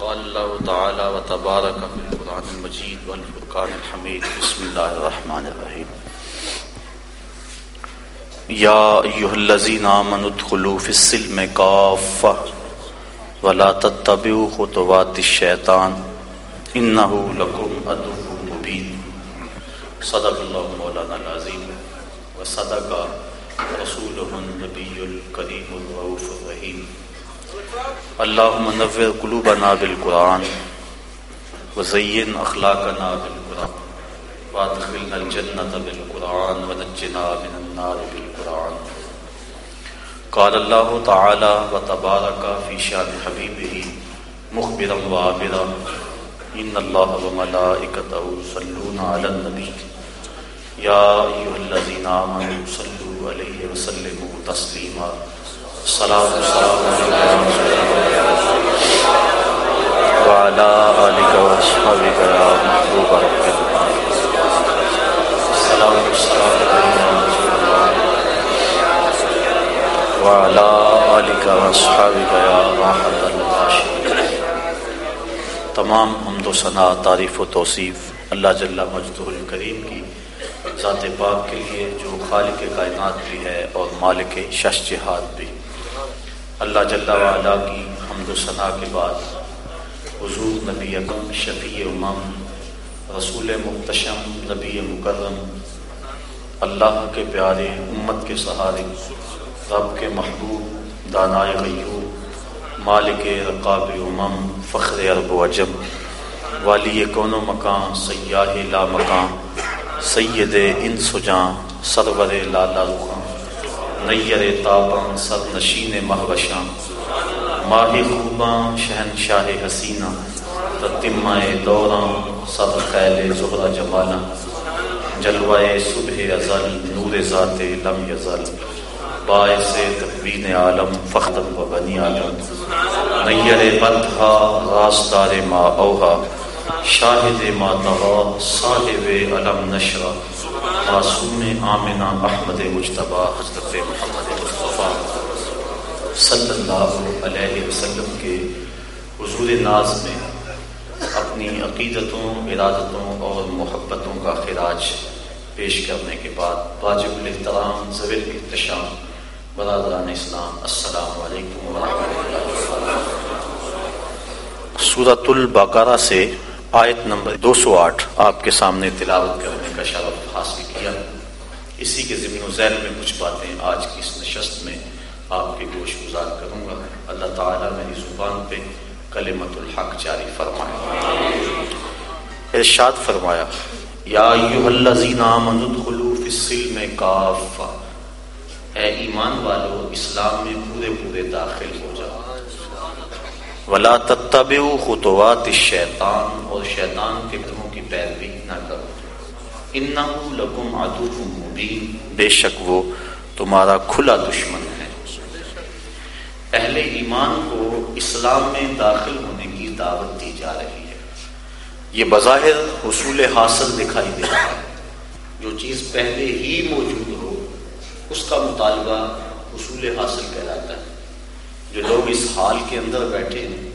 قال الله تعالى وتبارك في القرآن المجيد والفرقان الحميد بسم الله الرحمن الرحيم يا أيها الذين آمنوا ادخلوا في السلم كافة ولا تتبعوا خطوات الشيطان إنه لكم عدو مبين صدق الله مولانا العظيم وصدق رسوله النبي الكريم الرؤوف الرحيم اللهم نور قلوبنا بالقرآن وزين أخلاقنا بالقرآن وادخلنا الجنة بالقرآن ونجنا من النار بالقرآن. قال الله تعالى وتبارك في شان حبيبه مخبرا وعابرا إن الله وملائكته يصلون على النبي يا أيها الذين آمنوا صلوا عليه وسلموا تسليما صلاة والسلام وعلى محبوب رب تمام حمد و ثنا تعریف و توصیف اللہ جل مجد الکریم کی. ذات پاک کے لیے جو خالق کائنات بھی ہے اور مالک شش جہاد بھی. اللہ جل وعلا کی حمد و ثناء کے بعد حضور نبی اکم شفیع امم، رسول محتشم نبی مکرم، اللہ کے پیارے امت کے سہارے، رب کے محبوب، دانائے غیور مالک رقاب امم، فخر ارب و عجم والی کون و مکان، سیاہ لا مکان، سید ان سجاں سرور لالا رخاں نیر تاباں سر نشین مہوشاں ماہ خوباں شہنشاہ حسینہ تتمہ دوراں سر خیل زہرہ جمالا جلوائے صبح ازل، نور ذات لم یزل۔ باعث تقوین عالم فختم و بنی عالم۔ نیر بدھا راستار ما اوہا۔ شاہد ما تغا، صاحب علم نشرہ معصوم آمنہ احمد مجتبہ حضرت محمد مصطفیٰ صلی اللہ علیہ وسلم کے حضور ناز میں اپنی عقیدتوں، ارادتوں اور محبتوں کا خراج پیش کرنے کے بعد واجب الاحترام زویل احتشام برادران اسلام، السلام علیکم ورحمۃ اللہ سورت البقرہ سے آیت نمبر دو سو آٹھ آپ کے سامنے تلاوت کرنے کا شرف حاصل کیا۔ اسی کے ضمن و ذیل میں کچھ باتیں آج کی اس نشست میں آپ کے گوش گزار کروں گا۔ اللہ تعالیٰ میری زبان پہ کلمت الحق جاری فرمائے۔ ارشاد فرمایا، یا الذین آمنوا فی السلم کافہ۔ اے ایمان والو، اسلام میں پورے پورے داخل ہو۔ ولا تتبعوا خطوات الشیطان اور شیطان کے قدموں کی پیروی نہ کرو۔ انه لکم عدو مبین بے شک وہ تمہارا کھلا دشمن ہے۔ اہل ایمان کو اسلام میں داخل ہونے کی دعوت دی جا رہی ہے۔ یہ بظاہر حصول حاصل دکھائی دے رہا ہے۔ جو چیز پہلے ہی موجود ہو، اس کا مطالبہ حصول حاصل کہلاتا ہے۔ جو لوگ اس حال کے اندر بیٹھے ہیں،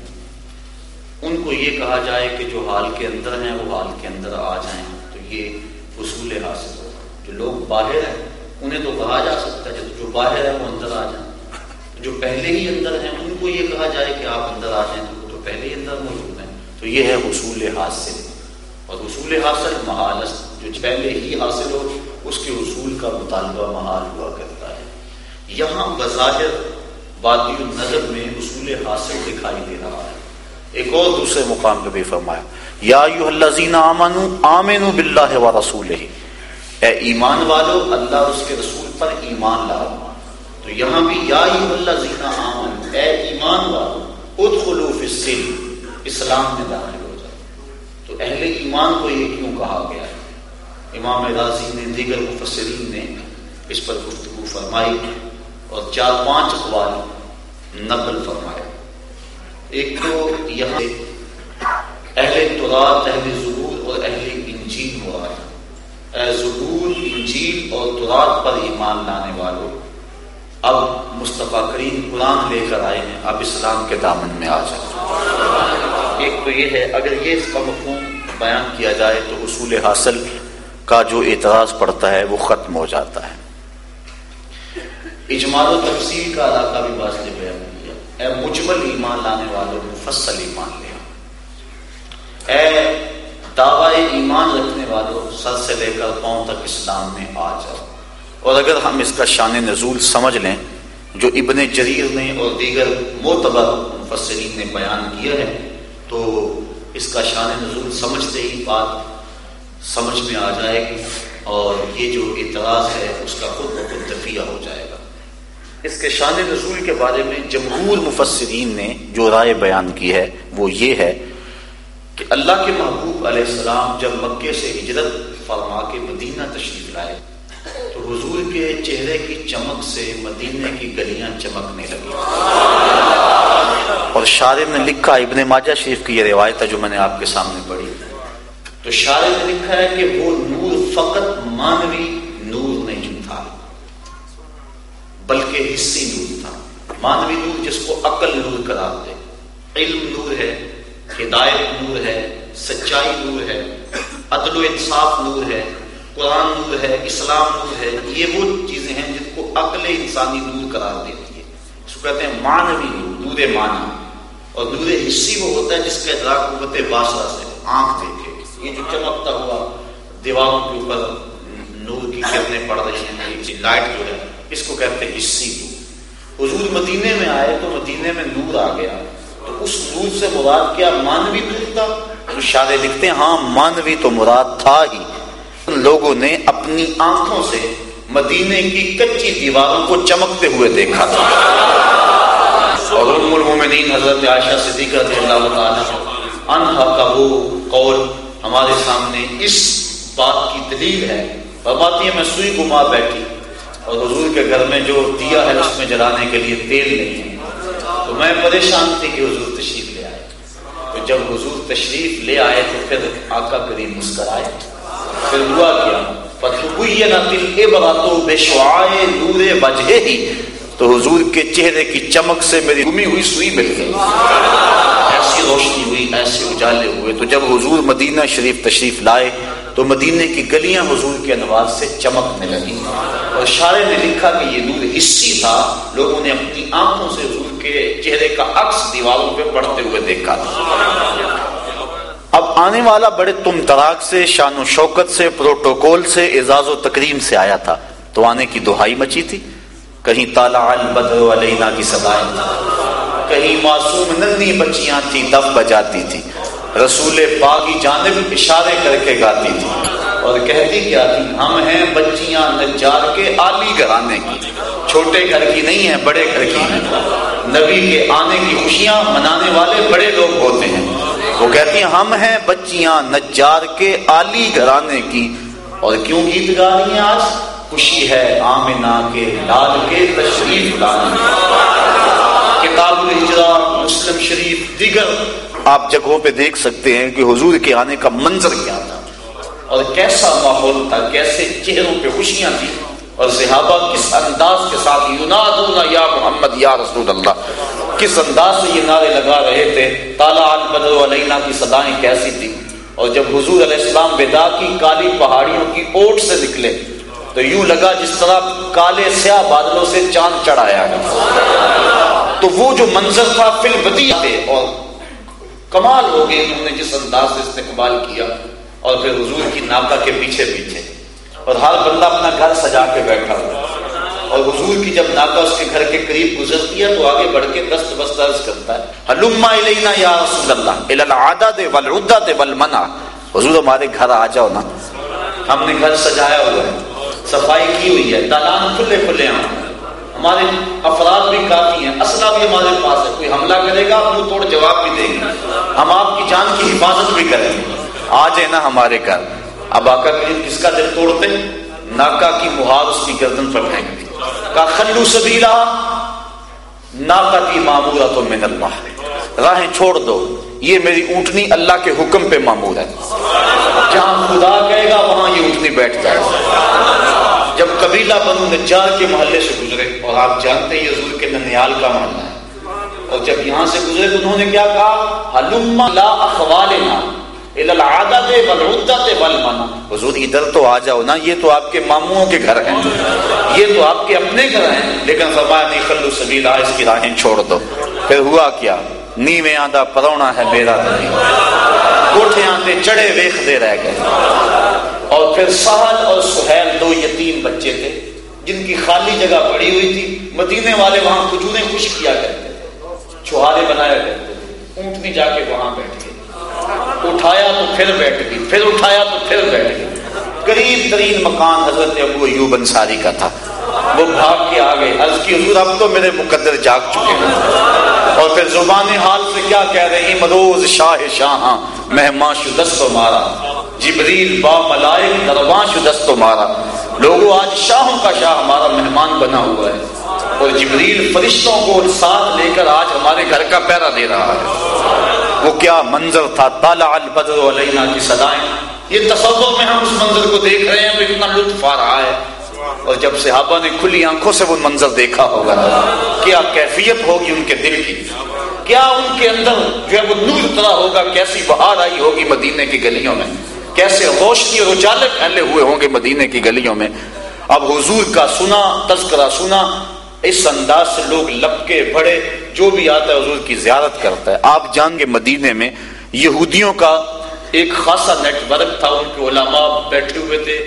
ان کو یہ کہا جائے کہ جو حال کے اندر ہیں، وہ حال کے اندر آ جائیں۔ تو یہ حصول حاصل ہو جو لوگ باہر ہیں، انہیں تو کہا جا سکتا ہے جو باہر ہے وہ اندر آ جائیں۔ جو پہلے ہی اندر ہیں، ان کو یہ کہا جائے کہ آپ اندر آ جائیں، تو وہ تو پہلے ہی اندر موجود ہیں۔ تو یہ ہے حصول حاصل۔ اور حصول حاصل محال جو پہلے ہی حاصل ہو، اس کے حصول کا مطالبہ محال ہوا کرتا ہے۔ یہاں بظاہر وادی النظر میں اصول حاصل دکھائی دے رہا ہے۔ ایک اور دوسرے مقام پہ بھی فرمایا یا الذین آمنوا آمنوا باللہ و رسولہ۔ اے ایمان والو اللہ اس کے رسول پر ایمان لاؤ۔ تو یہاں بھی یا الذین آمنوا اے ایمان والو ادخلوا فی السلم اسلام میں داخل ہو جاؤ۔ تو اہل ایمان کو یہ کیوں کہا گیا؟ ہے امام راضی نے دیگر مفسرین نے اس پر گفتگو فرمائی۔ اور چار پانچ اقوال نقل فرمایا۔ ایک تو یہاں اہل ترات اہل ظہور اور اہل انجیل مراد اے ظہور انجیل اور ترات پر ایمان لانے والوں اب مصطفیٰ کریم قرآن لے کر آئے ہیں، اب اسلام کے دامن میں آ جائیں ایک تو یہ ہے، اگر یہ اس کا مفہوم بیان کیا جائے تو اصول حاصل کا جو اعتراض پڑتا ہے وہ ختم ہو جاتا ہے۔ اجمال و تفصیل کا علاقہ بھی واضح بیان کیا۔ اے مجمل ایمان لانے والوں مفصل ایمان لیا اے دعوی ایمان رکھنے والوں سر سے لے کر پاؤں تک اسلام میں آ جاؤ اور اگر ہم اس کا شان نزول سمجھ لیں، جو ابن جریر نے اور دیگر معتبر مفسرین نے بیان کیا ہے، تو اس کا شان نزول سمجھتے ہی بات سمجھ میں آ جائے گی۔ اور یہ جو اعتراض ہے، اس کا خود بخود دفیہ ہو جائے گا۔ اس کے شان نزول کے بارے میں جمہور مفسرین نے جو رائے بیان کی ہے وہ یہ ہے کہ اللہ کے محبوب علیہ السلام جب مکے سے ہجرت فرما کے مدینہ تشریف لائے تو حضور کے چہرے کی چمک سے مدینے کی گلیاں چمکنے لگی اور شارم نے لکھا، ابن ماجہ شریف کی یہ روایت ہے جو میں نے آپ کے سامنے پڑھی۔ تو شارم نے لکھا ہے کہ وہ نور فقط مانوی نور نہیں تھا بلکہ حصی نور تھا۔ مانوی نور جس کو عقل نور قرار دے۔ علم نور ہے، ہدایت نور ہے، سچائی نور ہے، عدل و انصاف نور ہے، قرآن نور ہے، اسلام نور ہے۔ یہ وہ چیزیں ہیں جن کو عقل انسانی نور قرار دیتی ہے اس کو کہتے ہیں مانوی نور نور مانا اور نور حصی وہ ہوتا ہے جس کا ادراک قوت باسرا سے آنکھ دیکھے۔ یہ جو چمکتا ہوا دیواروں کے اوپر نور کی کرنیں پڑ رہی ہیں لائٹ جو ہے اس کو کہتے ہیں حصی نور حضور مدینے میں آئے تو مدینے میں نور آ گیا۔ تو اس نور سے مراد کیا؟ مانوی نور تھا تو شارے لکھتے ہیں ہاں مانوی تو مراد تھا ہی۔ لوگوں نے اپنی آنکھوں سے مدینے کی کچی دیواروں کو چمکتے ہوئے دیکھا تھا۔ اور ام المومنین حضرت عائشہ صدیقہ رضی اللہ تعالیٰ انہا کا وہ قول ہمارے سامنے اس بات کی دلیل ہے۔ فرماتی ہے میں سوئی گما بیٹھی۔ اور حضور کے گھر میں جو دیا ہے اس میں جلانے کے لیے تیل نہیں ہے۔ تو میں پریشان تھی کہ حضور تشریف لے آئے۔ تو جب حضور تشریف لے آئے تو پھر آقا کریم مسکرائے۔ پھر ہوا کیا۔ تو حضور کے چہرے کی چمک سے میری گمی ہوئی، سوئی مل گئی۔ ایسی روشنی ہوئی، ایسے اجالے ہوئے۔ تو جب حضور مدینہ شریف تشریف لائے تو مدینے کی گلیاں حضور کے انواز سے چمکنے لگی اور شاعر نے لکھا کہ یہ نور حصی تھا، لوگوں نے اپنی آنکھوں سے حضور کے چہرے کا عکس دیواروں پہ پڑھتے ہوئے دیکھا۔ تھا اب آنے والا بڑے تم تراک سے، شان و شوکت سے، پروٹوکول سے، اعزاز و تکریم سے آیا تھا۔ تو آنے کی دہائی مچی تھی۔ کہیں تالا البدر علینا کی سدائیں کہیں معصوم ننی بچیاں تھی دف بجاتی تھی۔ رسول باغی جانب اشارے کر کے گاتی تھی اور کہتی کیا تھی ہم ہیں بچیاں نجار کے آلی گھرانے کی۔ چھوٹے گھر کی نہیں ہیں، بڑے گھر کی ہیں۔ نبی کے آنے کی خوشیاں منانے والے بڑے لوگ ہوتے ہیں۔ وہ کہتی ہیں، ہم ہیں بچیاں نجار کے آلی گھرانے کی۔ اور کیوں گیت گا رہی ہیں آج؟ خوشی ہے آمنا کے لال کے تشریف لانے۔ کتاب الحجرا مسلم شریف، دیگر آپ جگہوں پہ دیکھ سکتے ہیں کہ حضور کے آنے کا منظر کیا تھا اور کیسا ماحول تھا، کیسے چہروں پہ خوشیاں تھیں اور صحابہ کس انداز کے ساتھ یونادونا یا محمد، یا رسول اللہ، کس انداز سے یہ نعرے لگا رہے تھے؟ تالا بدر علینا کی صدایں کیسی تھی اور جب حضور علیہ السلام ودا کی کالی پہاڑیوں کی اوٹ سے نکلے، تو یوں لگا جس طرح کالے سیاہ بادلوں سے چاند چڑھایا گیا۔ تو وہ جو منظر تھا، فل بدی تھے اور کمال ہو گئے انہوں نے جس انداز سے استقبال کیا اور پھر حضور کی ناکا کے پیچھے پیچھے اور ہر بندہ اپنا گھر سجا کے بیٹھا ہوا اور حضور کی جب ناکا اس کے گھر کے قریب گزرتی ہے تو آگے بڑھ کے دست بست عرض کرتا ہے۔ حلما الینا یا رسول اللہ الالعادت والعدت والمنع. حضور ہمارے گھر آ جاؤ نا۔ ہم نے گھر سجایا ہوا ہے، صفائی کی ہوئی ہے، دالان کھلے کھلے ہیں۔ ہمارے افراد بھی کافی ہیں، اسلحہ بھی ہمارے پاس ہے، کوئی حملہ کرے گا منہ توڑ جواب بھی دیں گے ہم آپ کی جان کی حفاظت بھی کریں گے۔ آ جائے نا ہمارے گھر۔ اب آ کر کس کا دل توڑتے ناکا کی مہار اس کی گردن پر پھینک کا خلو سبیلا ناقتی معمورہ تو من اللہ۔ راہیں چھوڑ دو، یہ میری اونٹنی اللہ کے حکم پہ معمور ہے۔ جہاں خدا کہے گا، وہاں یہ اونٹنی بیٹھ جائے جب قبیلہ بنو نجار کے محلے سے گزرے، اور آپ جانتے ہیں یہ حضور کے ننیال کا محلہ ہے۔ اور جب یہاں سے گزرے تو انہوں نے کیا کہا؟ حلم لا اخوالنا حضور، ادھر تو آ جاؤ نا، یہ تو آپ کے ماموں کے گھر ہیں۔ یہ تو آپ کے اپنے گھر ہیں۔ لیکن فرمایا، نہیں، خلو سبیلا اس کی راہیں چھوڑ دو۔ پھر ہوا کیا؟ نی میں آدھا پرونا ہے، میرا کوٹھے آتے چڑھے ویخ دے رہ گئے۔ اور پھر سہل اور سہیل دو یتیم بچے تھے، جن کی خالی جگہ پڑی ہوئی تھی، مدینے والے وہاں کھجوریں خوش کیا کرتے تھے، چوہارے بنایا کرتے تھے اونٹ بھی جا کے وہاں بیٹھ گئے۔ اٹھایا تو پھر بیٹھ گئی، پھر اٹھایا تو پھر بیٹھ گئی۔ قریب ترین مکان حضرت ابو ایوب انصاری کا تھا۔ وہ بھاگ کے آ گئے۔ عرض کی، حضور، اب تو میرے مقدر جاگ چکے ہیں۔ اور پھر زبان حال سے کیا کہہ رہے ہیں؟ مروز شاہ شاہ مہمان شدست و مارا جبریل با ملائک درواں شدست و مارا۔ لوگوں آج شاہوں کا شاہ ہمارا مہمان بنا ہوا ہے۔ اور جبریل فرشتوں کو ساتھ لے کر آج ہمارے گھر کا پیرا دے رہا ہے۔ وہ کیا منظر تھا؟ تالا البدر علینا کی صدائیں۔ یہ تصور میں ہم اس منظر کو دیکھ رہے ہیں، تو اتنا لطف آ رہا ہے۔ اور جب صحابہ نے کھلی آنکھوں سے وہ منظر دیکھا ہوگا۔ کیا کیفیت ہوگی ان کے دل کی؟ کیا ان کے اندر جو ہے وہ نور اترا ہوگا؟ کیسی بہار آئی ہوگی مدینے کی گلیوں میں؟ کیسے روشنی اور اجالے پھیلے ہوئے ہوں گے مدینے کی گلیوں میں۔ اب حضور کا سنا، تذکرہ سنا، اس انداز سے لوگ لپکے بڑے جو بھی آتا ہے حضور کی زیارت کرتا ہے۔ آپ جان گے مدینے میں، یہودیوں کا ایک خاصا نیٹ ورک تھا، ان کے علماء بیٹھے ہوئے تھے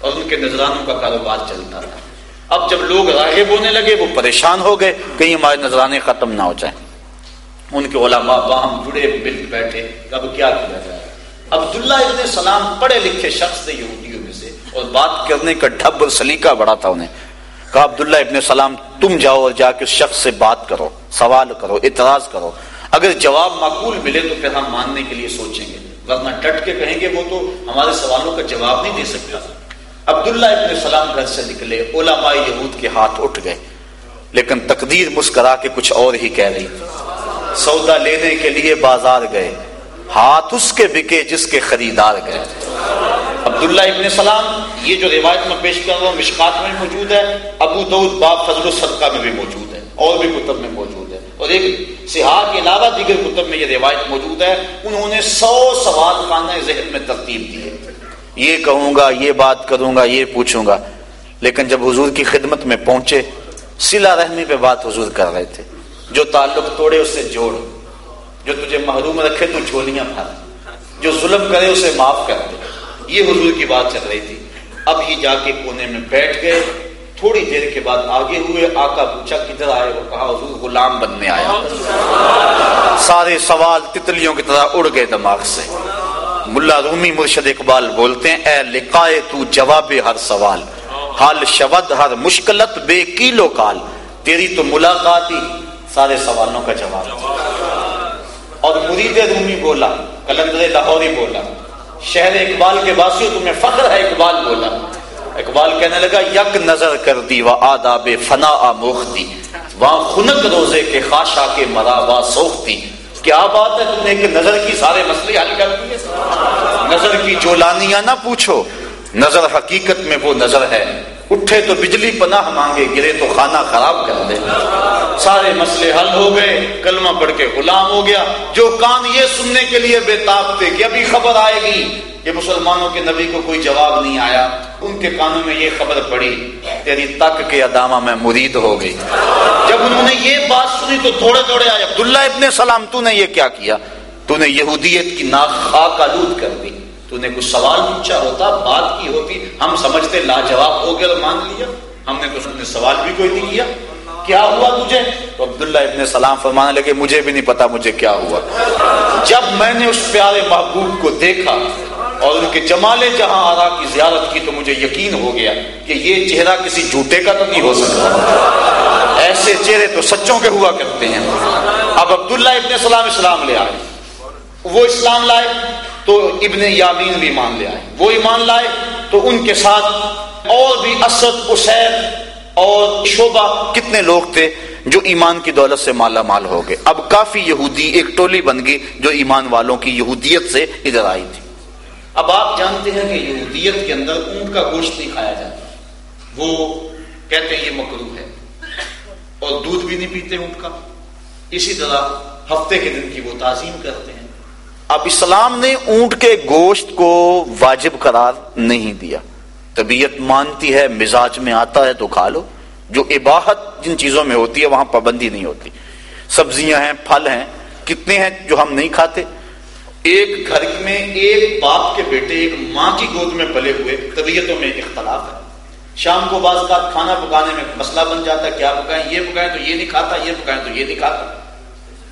اور ان کے نذرانوں کا کاروبار چلتا تھا اب جب لوگ راغب ہونے لگے، وہ پریشان ہو گئے، کہیں ہمارے نذرانے ختم نہ ہو جائیں۔ ان کے علماء باہم جڑے بل بیٹھے، اب کیا کیا جائے؟ عبداللہ ابن سلام پڑھے لکھے شخص تھے یہودیوں میں سے اور بات کرنے کا ڈھب اور سلیقہ بڑا تھا انہیں۔ کہا، عبداللہ ابن سلام، تم جاؤ اور جا کے اس شخص سے بات کرو، سوال کرو، اعتراض کرو۔ اگر جواب معقول ملے تو پھر ہم ماننے کے لیے سوچیں گے، ورنہ ڈٹ کے کہیں گے وہ تو ہمارے سوالوں کا جواب نہیں دے سکتا۔ عبداللہ ابن سلام گھر سے نکلے، علماء یہود کے ہاتھ اٹھ گئے۔ لیکن تقدیر مسکرا کے کچھ اور ہی کہہ رہی۔ سودا لینے کے لیے بازار گئے۔ ہاتھ اس کے بکے جس کے خریدار گئے۔ عبداللہ ابن سلام یہ جو روایت میں پیش کر رہا ہوں مشکات میں موجود ہے ابو دود باب فضل الصدقہ میں بھی موجود ہے اور بھی کتب میں موجود ہے۔ اور ایک سہا کے علاوہ دیگر کتب میں یہ روایت موجود ہے انہوں نے سو سوال خانہ ذہن میں ترتیب دیے یہ کہوں گا یہ بات کروں گا یہ پوچھوں گا۔ لیکن جب حضور کی خدمت میں پہنچے سلا رحمی پہ بات حضور کر رہے تھے جو تعلق توڑے اسے جوڑ۔ جو تجھے محروم رکھے تو جھولیاں پھر جو ظلم کرے اسے معاف کر دے۔ یہ حضور کی بات چل رہی تھی۔ اب یہ جا کے کونے میں بیٹھ گئے۔ تھوڑی دیر کے بعد آگے ہوئے آقا پوچھا، کدھر آئے وہ کہا، حضور غلام بننے آیا۔ سارے سوال تتلیوں کی طرح اڑ گئے دماغ سے۔ ملا رومی مرشد اقبال بولتے ہیں، اے لقائے، تو جواب ہر سوال۔ حال شود، ہر مشکلت، بے کیلو کال۔ تیری تو ملاقات ہی۔ سارے سوالوں کا جواب۔ اور مرید رومی بولا کلندر لاہوری بولا۔ شہر اقبال کے باسیوں تمہیں فخر ہے، اقبال بولا۔ اقبال کہنے لگا، یک نظر کر دی و آداب فنا آموختی وہاں خنک روزے کے خاشا کے مرا وا سوختی کیا بات ہے، تم نے ایک نظر کی سارے مسئلے حل کر دیے؟ نظر کی جولانیاں نہ پوچھو۔ نظر حقیقت میں وہ نظر ہے۔ اٹھے تو بجلی پناہ مانگے، گرے تو خانہ خراب کر دے۔ سارے مسئلے حل ہو گئے، کلمہ پڑھ کے غلام ہو گیا۔ جو کان یہ سننے کے لیے بے تاب تھے کہ ابھی خبر آئے گی کہ مسلمانوں کے نبی کو کوئی جواب نہیں آیا۔ ان کے کانوں میں یہ خبر پڑی، تیری تک کے ادامہ میں مرید ہو گئی۔ جب انہوں نے یہ بات سنی تو تھوڑے تھوڑے آئے، عبداللہ ابن سلام، تو نے یہ کیا کیا؟ تو نے یہودیت کی ناک خاک آلود کر دی۔ تو نے کچھ سوال پوچھا ہوتا بات کی ہوتی، ہم سمجھتے لاجواب ہو گیا مان لیا۔ ہم نے تو سوال بھی کوئی نہیں کیا۔ کیا ہوا تجھے؟ تو عبداللہ ابن سلام فرمانے لگے، مجھے بھی نہیں پتا مجھے کیا ہوا۔ جب میں نے اس پیارے محبوب کو دیکھا اور ان کے جمال جہاں آرا کی زیارت کی، تو مجھے یقین ہو گیا کہ یہ چہرہ کسی جھوٹے کا تو نہیں ہو سکتا۔ ایسے چہرے تو سچوں کے ہوا کرتے ہیں۔ اب عبداللہ ابن سلام اسلام لے آئے۔ وہ اسلام لائے۔ تو ابن یامین بھی ایمان لے آئے۔ وہ ایمان لائے تو ان کے ساتھ اور بھی اسد، اسید اور شعبہ کتنے لوگ تھے جو ایمان کی دولت سے مالا مال ہو گئے۔ اب کافی یہودی ایک ٹولی بن گئی جو ایمان والوں کی یہودیت سے ادھر آئی تھی۔ اب آپ جانتے ہیں کہ یہودیت کے اندر اونٹ کا گوشت نہیں کھایا جاتا۔ وہ کہتے ہیں یہ مکرو ہے۔ اور دودھ بھی نہیں پیتے اونٹ کا۔ اسی طرح ہفتے کے دن کی وہ تعظیم کرتے ہیں۔ اب اسلام نے اونٹ کے گوشت کو واجب قرار نہیں دیا۔ طبیعت مانتی ہے، مزاج میں آتا ہے تو کھا لو۔ جو اباہت جن چیزوں میں ہوتی ہے، وہاں پابندی نہیں ہوتی۔ سبزیاں ہیں، پھل ہیں، کتنے ہیں جو ہم نہیں کھاتے۔ ایک گھر میں ایک باپ کے بیٹے، ایک ماں کی گود میں پلے ہوئے طبیعتوں میں اختلاف ہے۔ شام کو بعض کا کھانا پکانے میں مسئلہ بن جاتا ہے، کیا پکائیں؟ یہ پکائیں تو یہ نہیں کھاتا، یہ پکائیں تو یہ نہیں کھاتا۔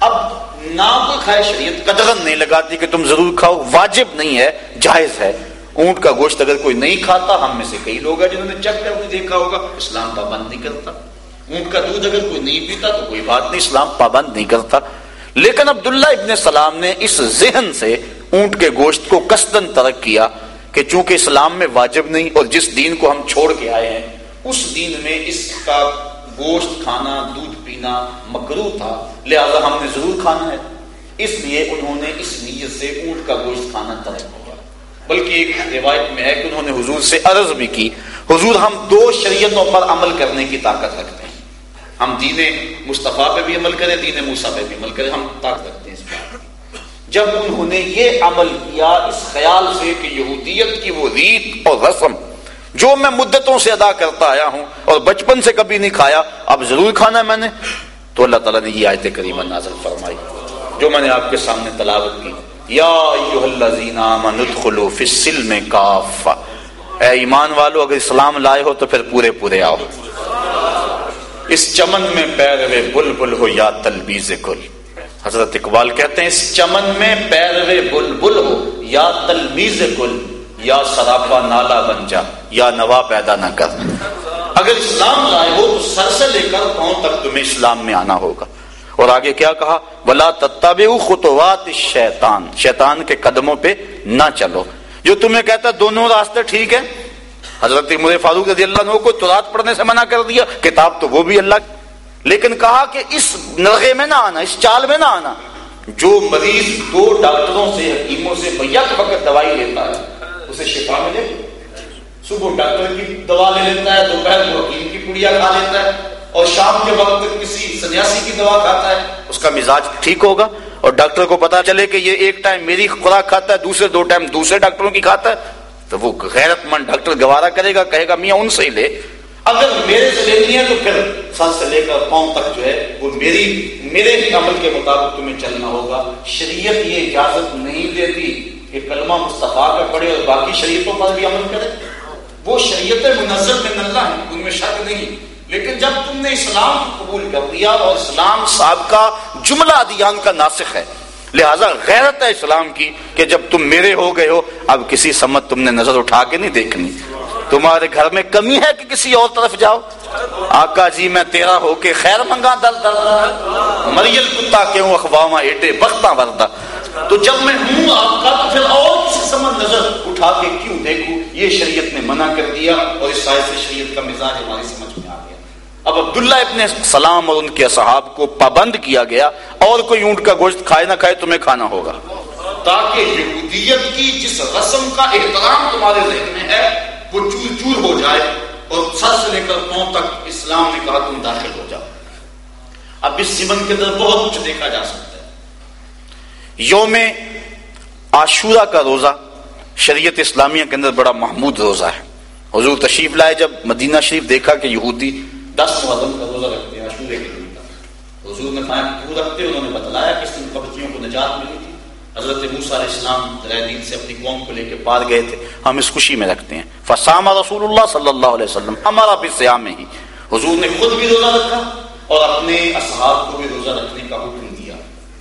اب نہ کوئی کھائے شریعت قدر نہیں لگاتی کہ تم ضرور کھاؤ، واجب نہیں ہے، جائز ہے۔ اونٹ کا گوشت اگر کوئی نہیں کھاتا، ہم میں سے کئی لوگ ہیں جنہوں نے چک کر دیکھا ہوگا، اسلام پابند نہیں کرتا۔ اونٹ کا دودھ اگر کوئی نہیں پیتا تو کوئی بات نہیں، اسلام پابند نہیں کرتا۔ لیکن عبداللہ ابن سلام نے اس ذہن سے اونٹ کے گوشت کو کسدن ترک کیا کہ چونکہ اسلام میں واجب نہیں اور جس دین کو ہم چھوڑ کے آئے ہیں، اس دین میں اس کا گوشت کھانا، دودھ پینا مکرو تھا، لہذا ہم نے ضرور کھانا ہے۔ اس لیے انہوں نے اس نیت سے اونٹ کا گوشت کھانا ترک کیا۔ بلکہ ایک روایت میں ہے کہ انہوں نے حضور سے عرض بھی کی، حضور ہم دو شریعتوں پر عمل کرنے کی طاقت رکھتے ہیں۔ ہم دین مصطفیٰ پہ بھی عمل کریں، دین موسا پہ بھی عمل کریں، ہم طاقت رکھتے ہیں اس بات جب انہوں نے یہ عمل کیا، اس خیال سے کہ یہودیت کی وہ ریت اور رسم جو میں مدتوں سے ادا کرتا آیا ہوں اور بچپن سے کبھی نہیں کھایا، اب ضرور کھانا ہے میں نے۔ تو اللہ تعالیٰ نے یہ آیت کریمہ نازل فرمائی، جو میں نے آپ کے سامنے تلاوت کی۔ یا اے ایمان والو، اگر اسلام لائے ہو تو پھر پورے پورے آؤ۔ اس چمن میں پیروے بلبل ہو یا تلبیز گل حضرت اقبال کہتے ہیں، اس چمن میں پیروے بلبل ہو یا تلبیز گل یا سراپا نالا بن جا، یا نوا پیدا نہ کر۔ اگر اسلام لائے ہو تو سر سے لے کر پاؤں تک تمہیں اسلام میں آنا ہوگا۔ اور آگے کیا کہا؟ بلا تتبع خطوات شیطان شیطان کے قدموں پہ نہ چلو۔ جو تمہیں کہتا دونوں راستے ٹھیک ہے حضرت عمر فاروق رضی اللہ عنہ کو تورات پڑھنے سے منع کر دیا، کتاب تو وہ بھی اللہ۔ لیکن کہا کہ اس نرغے میں نہ آنا، اس چال میں نہ آنا۔ جو مریض دو ڈاکٹروں سے، حکیموں سے بیک وقت دوائی لیتا ہے۔ اسے شفا ملے؟ صبح ڈاکٹر کی دوا لے لیتا ہے، دوپہر کو حکیم کی پڑیا کھا لیتا ہے اور شام کے وقت کسی سنیاسی کی دوا کھاتا ہے۔ اس کا مزاج ٹھیک ہوگا اور ڈاکٹر کو پتا چلے کہ یہ ایک ٹائم میری خوراک کھاتا ہے، دوسرے دو ٹائم دوسرے ڈاکٹروں کی کھاتا ہے۔ تو وہ غیرت مند ڈاکٹر گوارا کرے گا، کہے گا، میاں ان سے ہی لے۔ اگر میرے سے لینی ہے تو پھر سر سے لے کر پاؤں تک جو ہے وہ میری، میرے عمل کے مطابق تمہیں چلنا ہوگا۔ شریعت یہ اجازت نہیں دیتی۔ کہ کلمہ مصطفیٰ کا پڑھے اور باقی شریعتوں پر بھی عمل کرے۔ وہ شریعت منظر من اللہ ہیں، ان میں شک نہیں۔ لیکن جب تم نے اسلام کو قبول کر دیا اور اسلام صاحب کا جملہ ادیان کا ناسخ ہے، لہذا غیرت ہے اسلام کی کہ جب تم میرے ہو گئے ہو، اب کسی سمت تم نے نظر اٹھا کے نہیں دیکھنی۔ تمہارے گھر میں کمی ہے کہ کسی اور طرف جاؤ؟ آقا جی میں تیرا ہو کے خیر منگا، دل دل مریل کتا کیوں اخواما ایٹے بختہ وردہ تو جب میں ہوں آپ کا، تو پھر اور کسی سمت نظر اٹھا کے کیوں دیکھوں یہ شریعت نے منع کر دیا اور اس سائے سے شریعت کا مزاج ہماری سمجھ میں آ گیا۔ اب عبداللہ ابن سلام اور ان کے صحاب کو پابند کیا گیا، اور کوئی اونٹ کا گوشت کھائے نہ کھائے تمہیں کھانا ہوگا۔ تاکہ یہودیت کی جس رسم کا احترام تمہارے ذہن میں ہے وہ چور چور ہو جائے اور سر سے لے کر پاؤں تک اسلام نے کہا تم داخل ہو جاؤ۔ اب اس سمن کے اندر بہت کچھ دیکھا جا سکتا ہے۔ یوم عاشورہ کا روزہ شریعت اسلامیہ کے اندر بڑا محمود روزہ ہے۔ حضور تشریف لائے جب مدینہ شریف دیکھا کہ یہودی دس محرم کا روزہ رکھتے ہیں عاشورے کے دن کا حضور نے فرمایا کیوں رکھتے انہوں نے بتلایا کہ اس دن کبچیوں کو نجات ملی۔ حضرت موسیٰ علیہ السلام درہ دین سے اپنی قوم کو لے کے پار گئے تھے، ہم اس خوشی میں رکھتے ہیں۔ فسام رسول اللہ صلی اللہ علیہ وسلم ہمارا بھی سیام ہی۔ حضور نے خود بھی روزہ رکھا اور اپنے اصحاب کو بھی روزہ رکھنے کا حکم دیا۔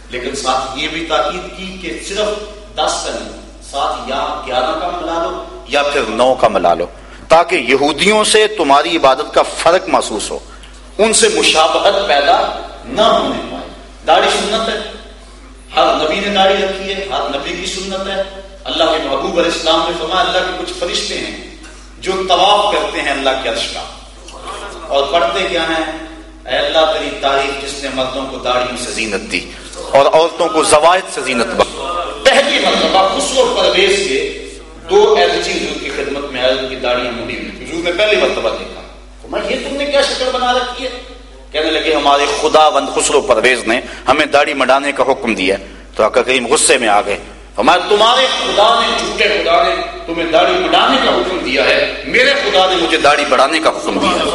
لیکن ساتھ یہ بھی تاکید کی کہ صرف دس کا نہیں، ساتھ یا گیارہ کا ملا لو یا پھر نو کا ملا لو، تاکہ یہودیوں سے تمہاری عبادت کا فرق محسوس ہو۔ ان سے مشابہت پیدا نہ ہونے پائے۔ داڑھی سنت ہے۔ ہر نبی نے داڑھی رکھی ہے ہر نبی کی سنت ہے۔ اللہ کے محبوب علیہ السلام نے فرمایا، اللہ کے کچھ فرشتے ہیں جو طواف کرتے ہیں اللہ کے عرش کا۔ اور پڑھتے کیا ہیں؟ اے اللہ، تیری تعریف جس نے مردوں کو داڑھیوں سے زینت دی اور عورتوں کو زوائد سے زینت بخ پہلی مرتبہ خسرو پرویز کے دو ایسی چیز ان کی خدمت میں آئے کی داڑیاں مڑی ہوئی۔ حضور نے پہلی مرتبہ دیکھا۔ میں یہ تم نے کیا شکل بنا رکھی ہے؟ کہنے لگے، ہمارے خدا بند خسرو پرویز نے ہمیں داڑھی مڈانے کا حکم دیا تو آقا کریم غصے میں آ گئے ہمارے تمہارے خدا نے جھوٹے خدا نے تمہیں داڑھی بڑھانے کا حکم دیا ہے۔ میرے خدا نے مجھے داڑھی بڑھانے کا حکم دیا ہے۔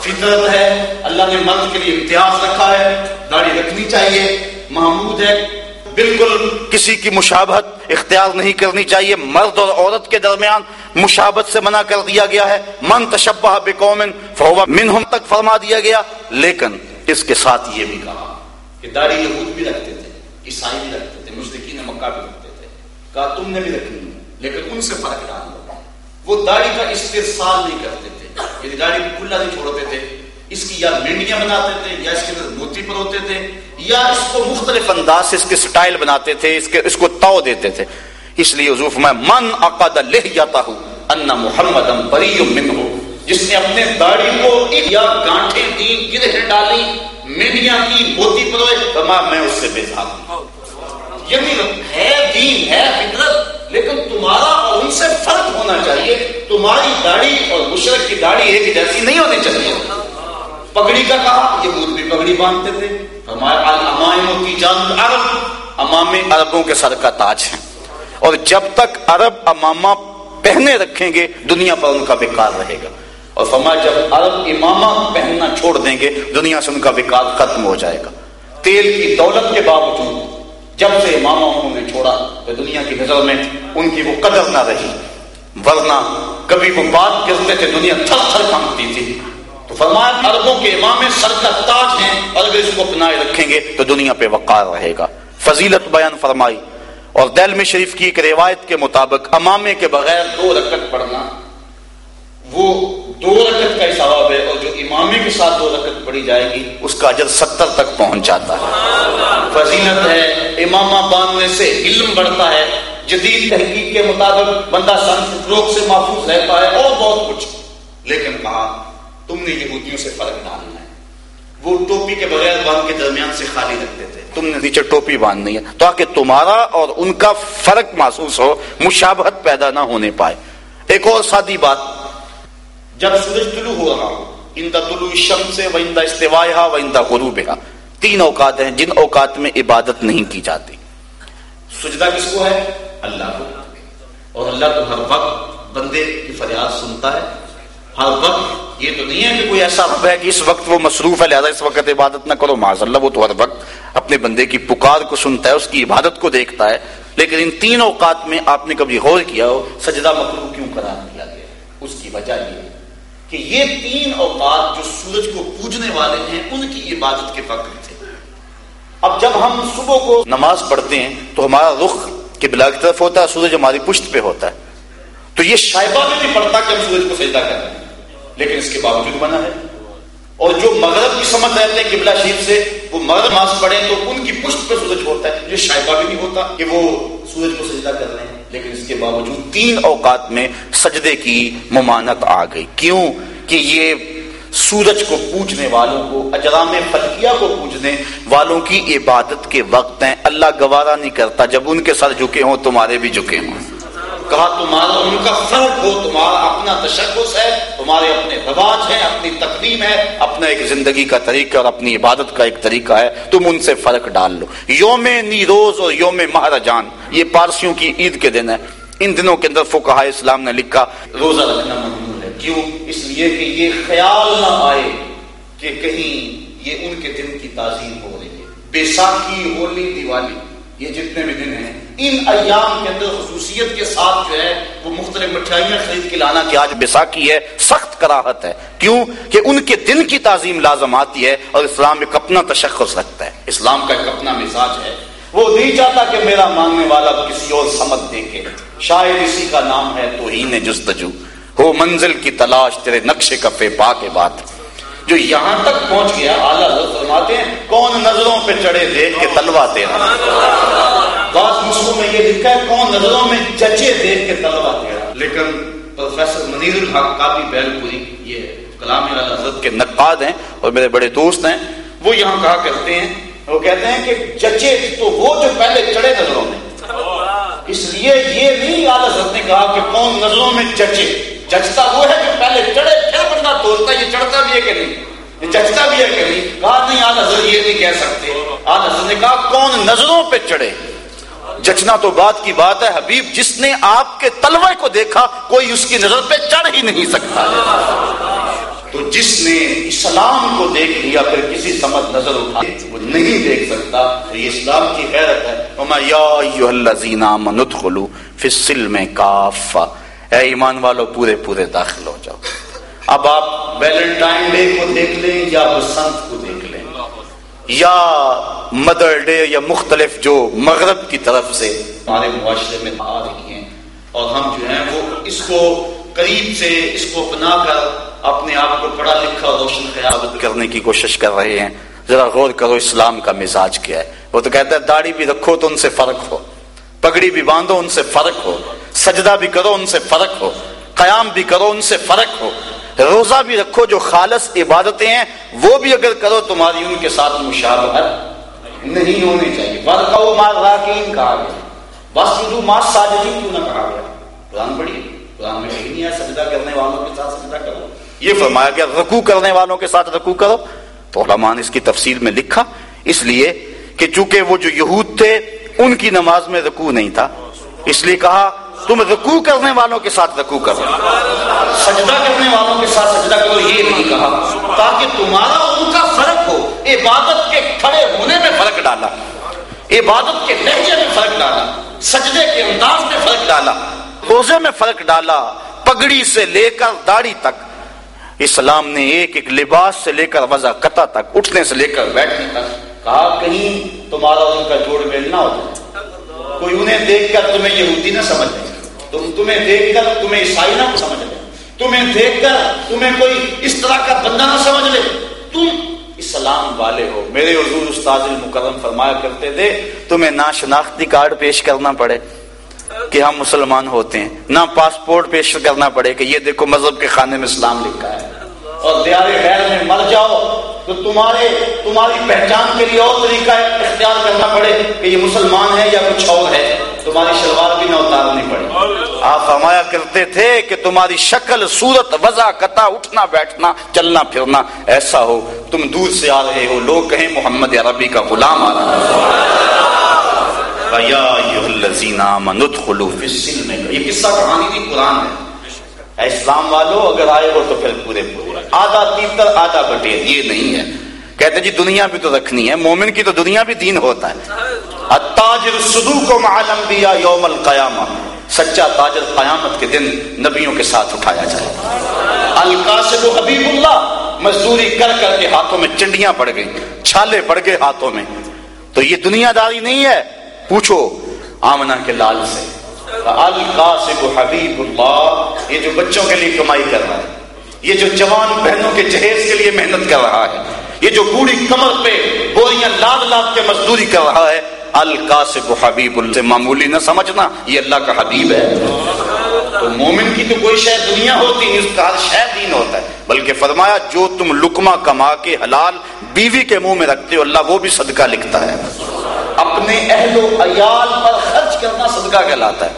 فطرت ہے، اللہ نے مرد کے لیے امتیاز رکھا ہے، داڑھی رکھنی چاہیے۔ محمود ہے بالکل کسی کی مشابہت اختیار نہیں کرنی چاہیے۔ مرد اور عورت کے درمیان مشابت سے منع کر دیا گیا ہے۔ من تشبہ بقومن فہو منہم تک فرما دیا گیا۔ لیکن اس کے ساتھ یہ بھی کہا کہ داڑھی یہود بھی رکھتے تھے، عیسائی بھی رکھتے تھے، مشرقین مکہ بھی رکھتے تھے۔ کہا تم نے بھی رکھنی ہے، لیکن ان سے فرق ڈال وہ داڑھی کا استرسال نہیں کرتے تھے یعنی داڑھی کھلا نہیں چھوڑتے تھے۔ اس کی یا مینڈیاں بناتے تھے، یا اس کے اندر موتی پر ہوتے تھے، یا اس کو مختلف انداز سے اس کے سٹائل بناتے تھے، اس کے، اس کو تاؤ دیتے تھے۔ اس لیے حضور میں من عقد لہ جاتا ہوں ان محمد بری من ہو جس نے اپنے داڑھی کو یا گانٹھیں دی، گرہ ڈالی، مینڈیاں کی، موتی پر ہوئے میں اس سے بیزار ہوں۔ یعنی ہے دین، ہے فطرت، لیکن تمہارا اور ان سے فرق ہونا چاہیے۔ تمہاری داڑھی اور مشرق کی داڑھی ایک جیسی نہیں ہونی چاہیے۔ پگڑی کا کہا یہ بھی پگڑی باندھتے تھے۔ امام عربوں کے سر کا تاج ہے۔ اور جب تک عرب امامہ پہنے رکھیں گے، دنیا پر ان کا بیکار رہے گا۔ اور فرمایا، جب عرب امامہ پہننا چھوڑ دیں گے، دنیا سے ان کا بیکار ختم ہو جائے گا۔ تیل کی دولت کے باوجود، جب سے امامہ انہوں نے چھوڑا، تو دنیا کی نظر میں ان کی وہ قدر نہ رہی۔ ورنہ کبھی وہ بات کرتے تھے، دنیا تھر تھر کانپتی تھی۔ تو فرمایا عربوں کے امام سر کا تاج ہیں اور اگر اس کو اپنائے رکھیں گے تو دنیا پہ وقار رہے گا۔ فضیلت بیان فرمائی، اور دل میں شریف کی ایک روایت کے مطابق امامے کے بغیر دو رکت پڑھنا، وہ دو رکت کا ثواب ہے اور جو امامے کے ساتھ دو رکت پڑھی جائے گی، اس کا اجر ستر تک پہنچ جاتا ہے۔ فضیلت ہے، امامہ باندھنے سے علم بڑھتا ہے، جدید تحقیق کے مطابق بندہ سن روگ سے محفوظ رہتا ہے اور بہت کچھ۔ لیکن کہا تم نے یہودیوں سے فرق ڈالنا ہے۔ وہ ٹوپی کے بغیر باندھ کے درمیان سے خالی رکھتے تھے تم نے نیچے ٹوپی باندھنی ہے تاکہ تمہارا اور ان کا فرق محسوس ہو، مشابہت پیدا نہ ہونے پائے۔ ایک اور سادی بات۔ جب سورج طلوع ہو رہا ہو ان طلوع شم سے و اندا استوایا و اندا غروب تین اوقات ہیں جن اوقات میں عبادت نہیں کی جاتی۔ سجدہ کس کو ہے؟ اللہ کو۔ اور اللہ تو ہر وقت بندے کی فریاد سنتا ہے۔ وقت، یہ تو نہیں ہے کہ کوئی ایسا رب ہے کہ اس وقت وہ مصروف ہے، لہذا اس وقت عبادت نہ کرو۔ معاذ اللہ، وہ تو ہر وقت اپنے بندے کی پکار کو سنتا ہے، اس کی عبادت کو دیکھتا ہے۔ لیکن ان تین اوقات میں آپ نے کبھی غور کیا ہو، سجدہ مکرو کیوں قرار دیا گیا؟ اس کی وجہ یہ کہ یہ تین اوقات جو سورج کو پوجنے والے ہیں، ان کی عبادت کے وقت تھے۔ اب جب ہم صبح کو نماز پڑھتے ہیں، تو ہمارا رخ کی بلا کی طرف ہوتا ہے، سورج ہماری پشت پہ ہوتا ہے۔ تو یہ شائبہ بھی نہیں پڑتا کہ ہم سورج کو سجدہ کر لیکن اس کے باوجود بنا ہے۔ اور جو مغرب کی سمجھ رہتے ہیں قبلہ شریف سے، وہ مغرب ماس پڑھے تو ان کی پشت پہ سورج ہوتا ہے یہ شائبہ بھی نہیں ہوتا کہ وہ سورج کو سجدہ کر رہے ہیں۔ لیکن اس کے باوجود تین اوقات میں سجدے کی ممانت آ گئی۔ کیوں؟ کہ یہ سورج کو پوجنے والوں کو، اجرام فلکیہ کو پوجنے والوں کی عبادت کے وقت ہیں۔ اللہ گوارا نہیں کرتا۔ جب ان کے سر جھکے ہوں، تمہارے بھی جھکے ہوں۔ کہا، تمہارا ان کا فرق ہو، تمہارا اپنا تشخص ہے، تمہارے اپنے رواج ہیں، اپنی تقدیم ہے، اپنا ایک زندگی کا طریقہ اور اپنی عبادت کا ایک طریقہ ہے، تم ان سے فرق ڈال لو. یوم نیروز اور یوم مہاراجان یہ پارسیوں کی عید کے دن ہے، ان دنوں کے اندر فقہ اسلام نے لکھا، روزہ رکھنا ممنوع ہے. کیوں؟ اس لیے کہ یہ خیال نہ آئے کہ کہیں یہ ان کے دن کی تعظیم ہو رہی ہے۔ بیساکھی ہولی دیوالی۔ یہ جتنے بھی دن ہیں، ان ایام کے اندر خصوصیت کے ساتھ جو ہے، وہ مختلف مٹھائیاں خرید کے لانا کہ آج بیساکھی ہے، سخت کراہت ہے۔ کیوں؟ کہ ان کے دن کی تعظیم لازم آتی ہے اور اسلام ایک اپنا تشخص رکھتا ہے۔ اسلام کا ایک اپنا مزاج ہے۔ وہ نہیں چاہتا کہ میرا مانگنے والا کسی اور سمت دیکھے۔ شاید اسی کا نام ہے تو ہی نے جستجو۔ ہو منزل کی تلاش، تیرے نقشے کفے پا کے بات جو یہاں تک پہنچ گیا، اعلیٰ فرماتے ہیں، کون نظروں پہ چڑھے دیکھ کے تلوا تیرا بعض نسخوں میں یہ لکھا ہے، کون نظروں میں جچے دیکھ کے تلوا تیرا لیکن پروفیسر منیر الحق کافی بیل پوری یہ کلام حضرت کے نقاد ہیں اور میرے بڑے دوست ہیں، وہ یہاں کہا کرتے ہیں، وہ کہتے ہیں کہ جچے تو وہ جو پہلے چڑھے نظروں میں۔ اس لیے یہ نہیں، اعلیٰ حضرت نے کہا کہ کون نظروں میں جچے جچتا وہ ہے جو پہلے چڑھے پھر بندہ کپڑا توڑتا ہے یہ چڑھتا بھی ہے کہ نہیں یہ جچتا بھی ہے کہ نہیں کہا نہیں آج حضرت یہ نہیں کہہ سکتے آج حضرت نے کہا کون نظروں پہ چڑھے جچنا تو بات کی بات ہے حبیب جس نے آپ کے تلوے کو دیکھا کوئی اس کی نظر پہ چڑھ ہی نہیں سکتا تو جس نے اسلام کو دیکھ لیا پھر کسی سمجھ نظر اٹھا وہ نہیں دیکھ سکتا تو یہ اسلام کی حیرت ہے وما یا ایوہ الذین آمنوا ادخلوا فی السلم کافہ اے ایمان والو، پورے پورے داخل ہو جاؤ۔ اب آپ ویلنٹائن ڈے کو دیکھ لیں یا بسنت کو دیکھ لیں۔ یا مدر ڈے یا مختلف جو مغرب کی طرف سے ہمارے معاشرے میں آ رہی ہیں۔ اور ہم جو ہیں وہ اس کو قریب سے اس کو اپنا کر اپنے آپ کو پڑھا لکھا روشن قیادت کرنے کی کوشش کر رہے ہیں۔ ذرا غور کرو، اسلام کا مزاج کیا ہے؟ وہ تو کہتا ہے، داڑھی بھی رکھو تو ان سے فرق ہو، پگڑی بھی باندھو ان سے فرق ہو۔ سجدہ بھی کرو، ان سے فرق ہو۔ قیام بھی کرو، ان سے فرق ہو۔ روزہ بھی رکھو، جو خالص عبادتیں ہیں، وہ بھی اگر کرو، تمہاری ان کے ساتھ مشابہت نہیں ہونی چاہیے۔ فرق مار راکین کہا گیا۔ بس ماں ساجدین کیوں نہ کہا گیا؟ قرآن پڑھیے قرآن میں نہیں ہے، سجدہ کرنے والوں کے ساتھ سجدہ کرو۔ یہ فرمایا گیا، رکوع کرنے والوں کے ساتھ رکوع کرو۔ تو علماء نے اس کی تفسیر میں لکھا۔ اس لیے کہ چونکہ وہ جو یہود تھے، ان کی نماز میں رکوع نہیں تھا۔ اس لیے کہا تم رکوع کرنے والوں کے ساتھ رکوع کرو۔ سجدہ کرنے والوں کے ساتھ سجدہ کرو، یہ نہیں کہا۔ تاکہ تمہارا ان کا فرق ہو۔ عبادت کے کھڑے ہونے میں فرق ڈالا۔ عبادت کے لہجے میں فرق ڈالا۔ سجدے کے انداز میں فرق ڈالا۔ روزے میں فرق ڈالا۔ پگڑی سے لے کر داڑھی تک۔ اسلام نے ایک ایک لباس سے لے کر وضع قطع تک، اٹھنے سے لے کر بیٹھنے تک کہا، کہیں تمہارا ان کا جوڑ میل نہ ہو جائے۔ کوئی انہیں دیکھ کر تمہیں یہودی نہ سمجھ تم تمہیں دیکھ کر تمہیں عیسائی نہ سمجھ لے۔ تمہیں دیکھ کر تمہیں کوئی اس طرح کا بندہ نہ سمجھ لے۔ تم اسلام والے ہو۔ میرے حضور استاد المکرم فرمایا کرتے تھے، تمہیں ناشناختی کارڈ پیش کرنا پڑے کہ ہم مسلمان ہوتے ہیں۔ نہ پاسپورٹ پیش کرنا پڑے کہ یہ دیکھو مذہب کے خانے میں اسلام لکھا ہے۔ اور دیار غیر میں مر جاؤ تو تمہارے تمہاری پہچان کے لیے اور طریقہ اختیار کرنا پڑے کہ یہ مسلمان ہے یا کچھ اور ہے۔ تمہاری شلوار بھی نہ اتارنی پڑے۔ آپ فرمایا کرتے تھے کہ تمہاری شکل، صورت، وضع، قطع، اٹھنا، بیٹھنا، چلنا، پھرنا ایسا ہو۔ تم دور سے آ رہے ہو۔ لوگ کہیں محمد عربی کا غلام آ رہا یہ قصہ کہانی نہیں قرآن ہے۔ اسلام والو، اگر آئے ہو تو پھر پورے پورے۔ آدھا تیتر آدھا بٹیر۔ یہ نہیں ہے۔ کہتے جی دنیا بھی تو رکھنی ہے۔ مومن کی تو دنیا بھی دین ہوتا ہے۔ التاجر صدوق معلم دیا یوم القیامہ۔ سچا تاجر قیامت کے دن نبیوں کے ساتھ اٹھایا جائے۔ القاسب حبیب اللہ مزدوری کر کر کے ہاتھوں میں چنڈیاں پڑ گئی چھالے پڑ گئے ہاتھوں میں۔ تو یہ دنیا داری نہیں ہے۔ پوچھو آمنہ کے لال سے۔ القاسب حبیب اللہ یہ جو بچوں کے لیے کمائی کر رہا ہے، یہ جو جوان بہنوں کے جہیز کے لیے محنت کر رہا ہے یہ جو بوڑھی کمر پہ بوریاں لاد لاد کے مزدوری کر رہا ہے القاسب حبیب اللہ سے معمولی نہ سمجھنا، یہ اللہ کا حبیب ہے۔ تو مومن کی تو کوئی شاید دنیا ہوتی نہیں، اس کا ہر شاید دین ہوتا ہے۔ بلکہ فرمایا، جو تم لکما کما کے حلال بیوی کے منہ میں رکھتے ہو، اللہ وہ بھی صدقہ لکھتا ہے۔ اپنے اہل و عیال پر خرچ کرنا صدقہ کہلاتا ہے۔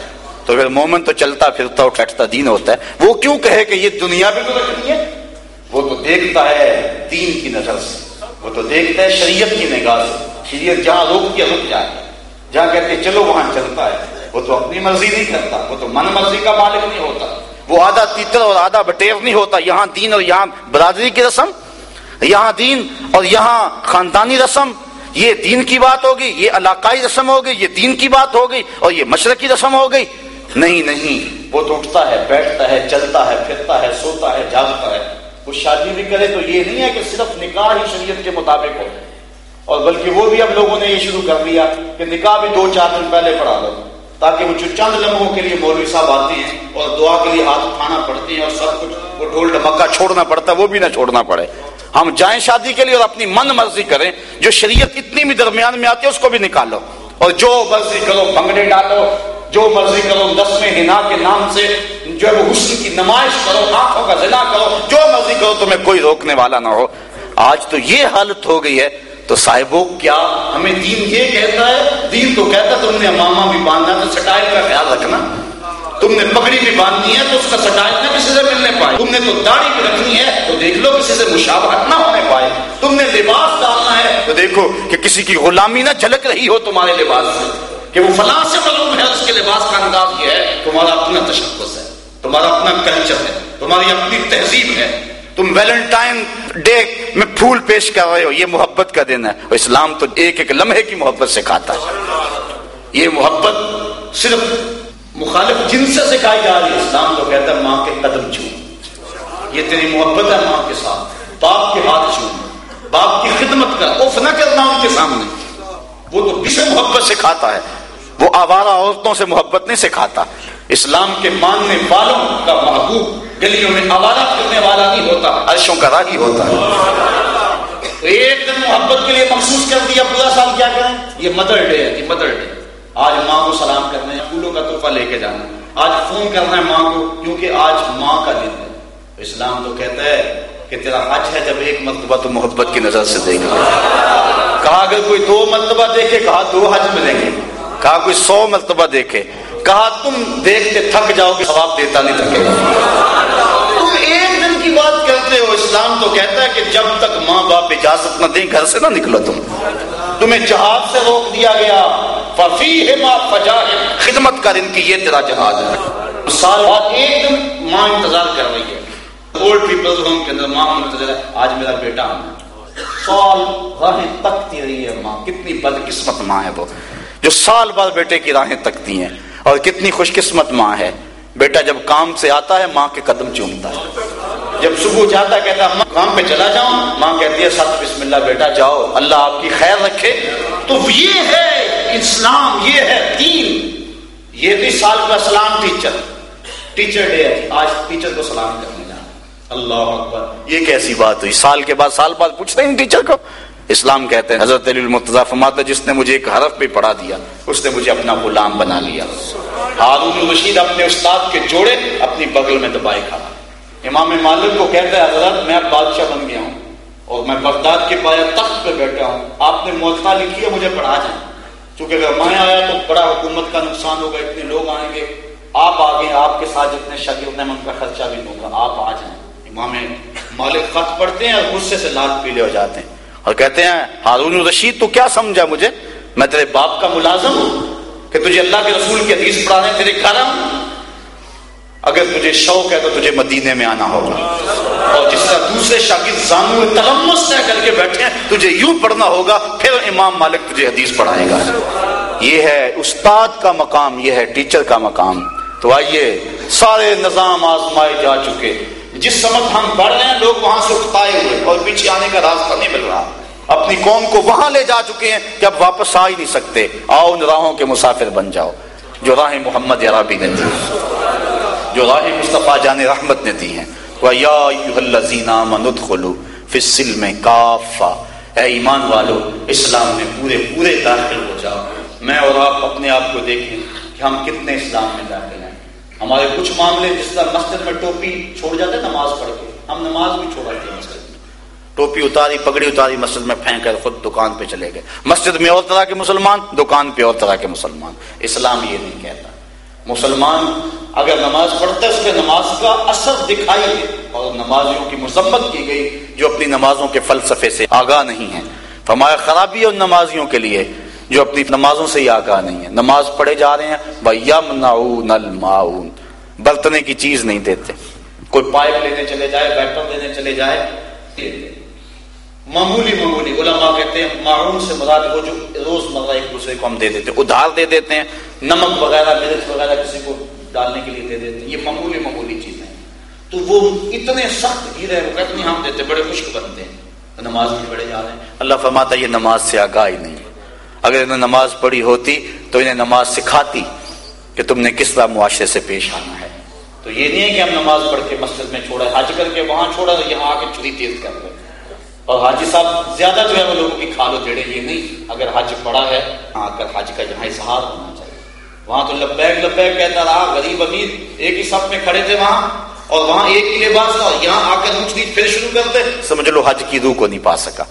تو پھر مومن تو چلتا، پھرتا اٹھتا دین ہوتا ہے۔ وہ کیوں کہے کہ یہ دنیا بھی تو رکھنی ہے؟ وہ تو دیکھتا ہے۔ دین کی نظر سے۔ وہ تو دیکھتا ہے شریعت کی نگاہ سے۔ شریعت جہاں روک کے رک جائے، جہاں کہتے چلو وہاں چلتا ہے، وہ تو اپنی مرضی نہیں کرتا، وہ تو من مرضی کا مالک نہیں ہوتا۔ وہ آدھا تیتر اور آدھا بٹیر نہیں ہوتا، یہاں دین اور یہاں برادری کی رسم، یہاں دین اور یہاں خاندانی رسم۔ یہ دین کی بات ہوگی، یہ علاقائی رسم ہوگی، یہ دین کی بات ہوگی اور یہ مشرقی رسم ہو گئی نہیں نہیں، وہ تو اٹھتا ہے، بیٹھتا ہے، چلتا ہے، پھرتا ہے، سوتا ہے، جاگتا ہے۔ وہ شادی بھی کرے تو یہ نہیں ہے کہ صرف نکاح ہی شریعت کے مطابق ہو۔ اور بلکہ وہ بھی اب لوگوں نے یہ شروع کر دیا کہ نکاح بھی دو چار دن پہلے پڑھا دو، تاکہ وہ جو چند لمحوں کے لیے مولوی صاحب آتے ہیں اور دعا کے لیے ہاتھ اٹھانا پڑتے ہیں اور سب کچھ وہ ڈھول ڈمکا چھوڑنا پڑتا ہے وہ بھی نہ چھوڑنا پڑے۔ ہم جائیں شادی کے لیے اور اپنی من مرضی کریں، جو شریعت اتنی بھی درمیان میں آتی ہے اس کو بھی نکالو۔ اور جو مرضی کرو، بنگڑے ڈالو، جو مرضی کرو دسویں ہنا کے نام سے جو ہے وہ حسن کی نمائش کرو، آنکھوں کا ضلع کرو، جو مرضی کرو تمہیں کوئی روکنے والا نہ ہو۔ آج تو یہ حالت ہو گئی ہے۔ تو صاحبو، کیا ہمیں دین یہ کہتا ہے؟ دین تو کہتا تم نے ماما بھی باندھنا تو سٹائل کا خیال رکھنا۔ تم نے پگڑی بھی باندھنی ہے تو اس کا شکایت نہ کسی سے ملنے پائے۔ تم نے تو داڑھی بھی رکھنی ہے تو دیکھ لو کسی سے مشابہت نہ ہونے پائے۔ تم نے لباس ڈالنا ہے تو دیکھو کہ کسی کی غلامی نہ جھلک رہی ہو تمہارے لباس سے۔ کہ وہ فلاں سے معلوم ہے اس کے لباس کا انداز یہ ہے، تمہارا اپنا تشخص ہے۔ تمہارا اپنا کلچر ہے، تمہاری اپنی تہذیب ہے۔ تم ویلنٹائن ڈے میں پھول پیش کر رہے ہو، یہ محبت کا دن ہے۔ اسلام تو ایک ایک لمحے کی محبت سکھاتا ہے۔ یہ محبت صرف مخالف جن سے سکھائی جا رہی ہے۔ اسلام تو کہتا ہے ماں کے قدم چھو۔ یہ تیری محبت ہے ماں کے ساتھ۔ باپ کے ہاتھ چھو۔ باپ کی خدمت کر۔ اف نہ کرنا ان کے سامنے۔ وہ تو کسے محبت سکھاتا ہے۔ وہ آوارہ عورتوں سے محبت نہیں سکھاتا اسلام کے ماننے والوں کا محبوب، گلیوں میں آوارہ کرنے والا نہیں ہوتا، عرشوں کا راہی ہوتا۔ ہے ایک دن محبت کے لیے مخصوص کر دیا، پورا سال کیا کریں؟ یہ مدر ڈے ہے، یہ مدر ڈے۔ آج ماں کو سلام کرنا ہے، پھولوں کا تحفہ لے کے جانا آج فون کرنا ہے ماں کو، کیونکہ آج ماں کا دن ہے۔ اسلام تو کہتا ہے کہ تیرا حج ہے جب ایک مرتبہ تو محبت کی نظر سے دیکھ۔ کہا اگر کوئی دو مرتبہ دیکھے، کہا دو حج ملیں گے۔ کہا کوئی سو مرتبہ دیکھے۔ کہا، تم دیکھتے تھک جاؤ گے ثواب دیتا نہیں تھکے گا. تم ایک دن کی بات کرتے ہو، اسلام تو کہتا ہے کہ جب تک ماں باپ اجازت نہ دیں، گھر سے نہ نکلو تم۔ تمہیں جہاز سے روک دیا گیا۔ خدمت کر ان کی، یہ تیرا جہاز ہے۔ سال بعد ایک دن ماں انتظار کر رہی ہے۔ اولڈ پیپل ہوم کے اندر ماں منتظر ہے آج میرا بیٹا آنا سال راہیں تکتی رہی ہے ماں۔ کتنی بد قسمت ماں ہے وہ۔ جو سال بعد بیٹے کی راہیں تکتی ہیں۔ اور کتنی خوش قسمت ماں ہے۔ بیٹا جب کام سے آتا ہے، ماں کے قدم چومتا ہے۔ جب صبح جاتا کہتا ہے کام پہ چلا جاؤں؟ ماں کہتی ہے، سب، بسم اللہ، بیٹا، جاؤ۔ اللہ آپ کی خیر رکھے۔ تو یہ ہے اسلام، یہ ہے دین۔ یہ بھی سال کا سلام ٹیچر۔ ٹیچر ڈے ہے۔ آج ٹیچر کو سلام کرنے جانا اللہ اکبر۔ یہ کیسی بات ہوئی؟ سال کے بعد، سال بعد پوچھتے ہیں ٹیچر کو۔ اسلام کہتے ہیں، حضرت علی المتضا فرماتا جس نے مجھے ایک حرف پہ پڑھا دیا، اس نے مجھے اپنا غلام بنا لیا۔ ہارون رشید اپنے استاد کے جوڑے اپنی بغل میں دبائے کھا امام مالک کو کہتا ہے، حضرت، میں اب بادشاہ بن گیا ہوں اور میں بغداد کے پایا تخت پہ بیٹھا ہوں۔ آپ نے موتا لکھی ہے، مجھے پڑھا جائیں۔ چونکہ اگر میں آیا تو بڑا حکومت کا نقصان ہوگا، اتنے لوگ آئیں گے۔ آپ آگے آپ کے ساتھ جتنے شکیل میں ان کا خرچہ بھی دوں گا۔ آپ آ جائیں۔ امام مالک خط پڑھتے ہیں اور غصے سے لال پیلے ہو جاتے ہیں۔ اور کہتے ہیں، ہارون رشید تو کیا سمجھا مجھے؟ میں تیرے باپ کا ملازم ہوں کہ تجھے اللہ کے رسول کی حدیث پڑھانے تیرے گھر اگر تجھے شوق ہے تو تجھے مدینے میں آنا ہوگا۔ اور جس طرح دوسرے شاگرد زانو تلمس طے کر کے بیٹھے ہیں، تجھے یوں پڑھنا ہوگا، پھر امام مالک تجھے حدیث پڑھائے گا۔ یہ ہے استاد کا مقام، یہ ہے ٹیچر کا مقام۔ تو آئیے، سارے نظام آزمائے جا چکے۔ جس سمت ہم بڑھ رہے ہیں، لوگ وہاں سے اٹھائے ہوئے اور پیچھے آنے کا راستہ نہیں مل رہا۔ اپنی قوم کو وہاں لے جا چکے ہیں کہ اب واپس آ ہی نہیں سکتے۔ آؤ ان راہوں کے مسافر بن جاؤ۔ جو راہ محمد عربی نے دی، جو راہ مصطفیٰ جان رحمت نے دی ہیں۔ اے ایمان والو، اسلام میں پورے پورے داخل ہو جاؤ۔ میں اور آپ اپنے آپ کو دیکھیں کہ ہم کتنے اسلام میں داخل ہمارے کچھ معاملے جس طرح مسجد میں ٹوپی چھوڑ جاتے نماز پڑھ کے۔ ہم نماز بھی چھوڑ چھوڑاتے ہیں مسجد میں۔ ٹوپی اتاری، پگڑی اتاری، مسجد میں پھینک کر خود دکان پہ چلے گئے۔ مسجد میں اور طرح کے مسلمان، دکان پہ اور طرح کے مسلمان۔ اسلام یہ نہیں کہتا۔ مسلمان اگر نماز پڑھتا ہے اس کے نماز کا اثر دکھائی دے۔ اور نمازیوں کی مذمت کی گئی، جو اپنی نمازوں کے فلسفے سے آگاہ نہیں ہیں۔ فرمایا، خرابی اور نمازیوں کے لیے جو اپنی نمازوں سے ہی آگاہ نہیں ہے۔ نماز پڑھے جا رہے ہیں برتنے کی چیز نہیں دیتے۔ کوئی پائپ لینے چلے جائے بیٹر لینے چلے جائے معمولی معمولی علماء کہتے ہیں معروم سے مراد وہ جو روز مرہ ایک دوسرے کو ہم دے دیتے ہیں۔ ادھار دے دیتے ہیں، نمک وغیرہ، مرچ وغیرہ کسی کو ڈالنے کے لیے دے دیتے ہیں۔ یہ معمولی معمولی چیزیں تو وہ اتنے سخت گرے وہ کہتے ہیں ہم دیتے بڑے خشک بنتے ہیں۔ نماز بھی پڑھے جا رہے ہیں۔ اللہ فرماتا یہ نماز سے آگاہ ہی نہیں اگر انہیں نماز پڑھی ہوتی تو انہیں نماز سکھاتی کہ تم نے کس طرح معاشرے سے پیش آنا ہے۔ تو یہ نہیں ہے کہ ہم نماز پڑھ کے مسجد میں چھوڑا حج کر کے وہاں چھوڑا تو یہاں آ کے چوری تیز کر رہے اور حاجی صاحب زیادہ جو ہے وہ لوگوں کی کھالو جڑے یہ نہیں۔ اگر حج پڑا ہے ہاں اگر حج کا جہاں اظہار ہونا چاہیے۔ وہاں تو لبیک لبیک کہتا رہا، غریب امیر، ایک ہی سب میں کھڑے تھے وہاں، اور وہاں ایک ہی لباس تھا یہاں آ کر اونچ پھر شروع کرتے سمجھ لو حج کی روح کو نہیں پا سکا۔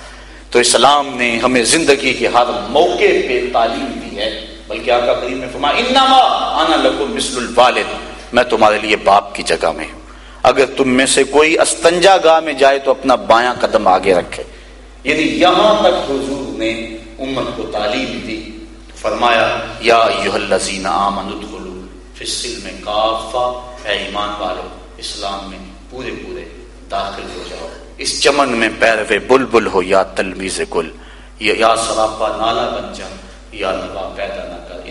تو اسلام نے ہمیں زندگی کے ہر موقع پہ تعلیم دی ہے۔ بلکہ آقا کریم نے فرمایا، انما انا لکم مثل الوالد۔ میں تمہارے لیے باپ کی جگہ میں ہوں۔ اگر تم میں سے کوئی استنجا گاہ میں جائے تو اپنا بایاں قدم آگے رکھے۔ یعنی یہاں تک حضور نے امت کو تعلیم دی۔ فرمایا، یا الذین آمنوا ادخلوا فی السلم کافہ۔ اے ایمان والو، اسلام میں پورے پورے داخل ہو جاؤ۔ اس چمن میں پیروے بلبل ہو یا تلمیز گل یا سراپا نالا بن جا، یا نوا پیدا نہ کر۔